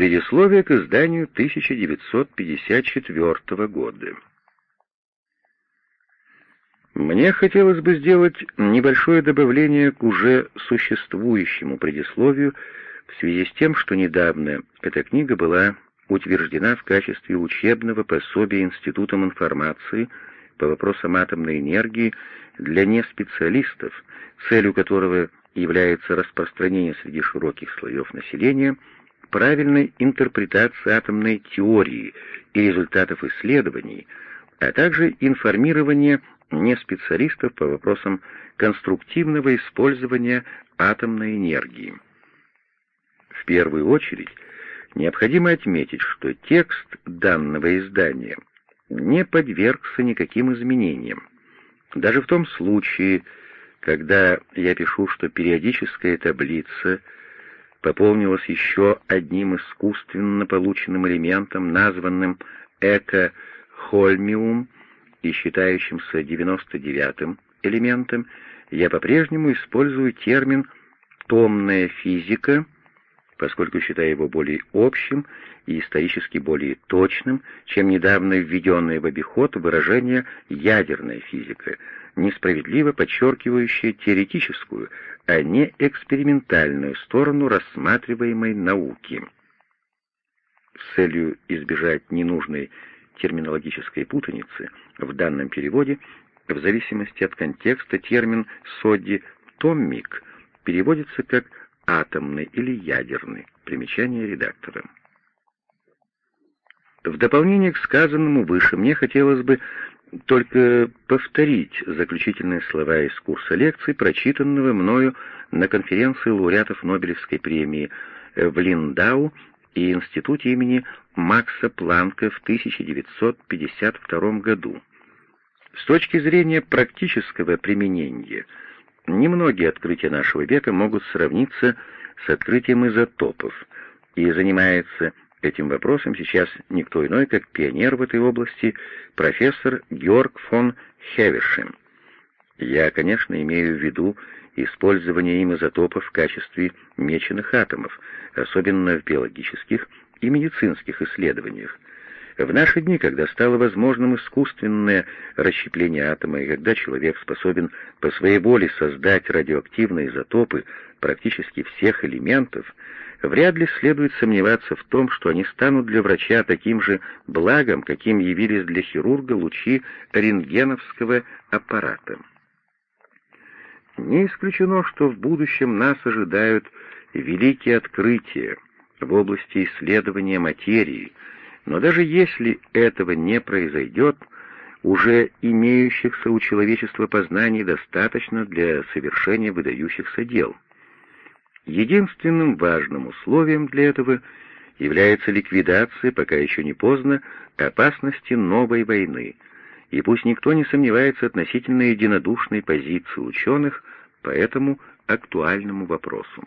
Предисловие к изданию 1954 года. Мне хотелось бы сделать небольшое добавление к уже существующему предисловию в связи с тем, что недавно эта книга была утверждена в качестве учебного пособия Институтом информации по вопросам атомной энергии для неспециалистов, целью которого является распространение среди широких слоев населения правильной интерпретации атомной теории и результатов исследований, а также информирование неспециалистов по вопросам конструктивного использования атомной энергии. В первую очередь, необходимо отметить, что текст данного издания не подвергся никаким изменениям. Даже в том случае, когда я пишу, что периодическая таблица пополнилась еще одним искусственно полученным элементом, названным эко-хольмиум и считающимся 99-м элементом, я по-прежнему использую термин «томная физика», поскольку считаю его более общим и исторически более точным, чем недавно введенное в обиход выражение «ядерная физика», несправедливо подчеркивающее теоретическую, а не экспериментальную сторону рассматриваемой науки. С целью избежать ненужной терминологической путаницы в данном переводе, в зависимости от контекста термин «соди» «томмик» переводится как атомный или ядерный. Примечание редактора. В дополнение к сказанному выше мне хотелось бы только повторить заключительные слова из курса лекций, прочитанного мною на конференции лауреатов Нобелевской премии в Линдау и Институте имени Макса Планка в 1952 году. С точки зрения практического применения – Немногие открытия нашего века могут сравниться с открытием изотопов, и занимается этим вопросом сейчас никто иной, как пионер в этой области, профессор Георг фон Хевершем. Я, конечно, имею в виду использование им изотопов в качестве меченых атомов, особенно в биологических и медицинских исследованиях. В наши дни, когда стало возможным искусственное расщепление атома, и когда человек способен по своей воле создать радиоактивные изотопы практически всех элементов, вряд ли следует сомневаться в том, что они станут для врача таким же благом, каким явились для хирурга лучи рентгеновского аппарата. Не исключено, что в будущем нас ожидают великие открытия в области исследования материи, но даже если этого не произойдет, уже имеющихся у человечества познаний достаточно для совершения выдающихся дел. Единственным важным условием для этого является ликвидация, пока еще не поздно, опасности новой войны, и пусть никто не сомневается относительно единодушной позиции ученых по этому актуальному вопросу.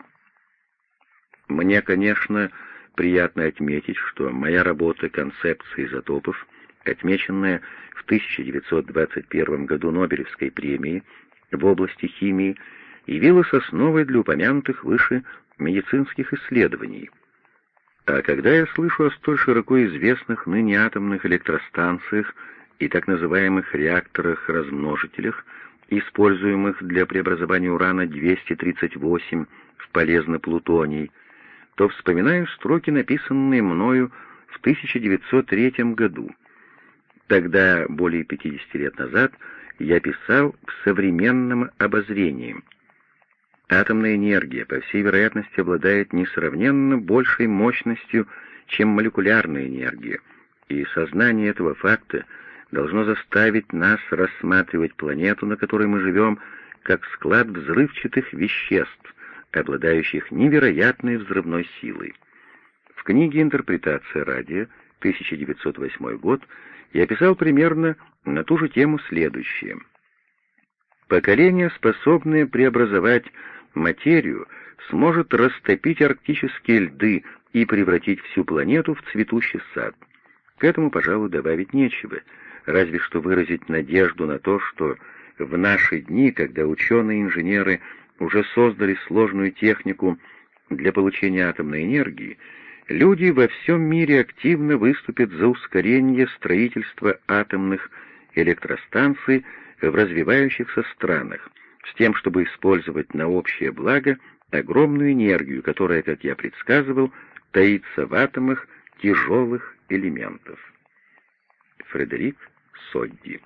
Мне, конечно, приятно отметить, что моя работа «Концепция изотопов», отмеченная в 1921 году Нобелевской премией в области химии, явилась основой для упомянутых выше медицинских исследований. А когда я слышу о столь широко известных ныне атомных электростанциях и так называемых реакторах-размножителях, используемых для преобразования урана-238 в полезный плутоний, то вспоминаю строки, написанные мною в 1903 году. Тогда, более 50 лет назад, я писал в современном обозрении. Атомная энергия, по всей вероятности, обладает несравненно большей мощностью, чем молекулярная энергия, и сознание этого факта должно заставить нас рассматривать планету, на которой мы живем, как склад взрывчатых веществ, обладающих невероятной взрывной силой. В книге «Интерпретация радио» 1908 год я писал примерно на ту же тему следующее. Поколение, способное преобразовать материю, сможет растопить арктические льды и превратить всю планету в цветущий сад. К этому, пожалуй, добавить нечего, разве что выразить надежду на то, что в наши дни, когда ученые и инженеры уже создали сложную технику для получения атомной энергии, люди во всем мире активно выступят за ускорение строительства атомных электростанций в развивающихся странах, с тем, чтобы использовать на общее благо огромную энергию, которая, как я предсказывал, таится в атомах тяжелых элементов. Фредерик Содди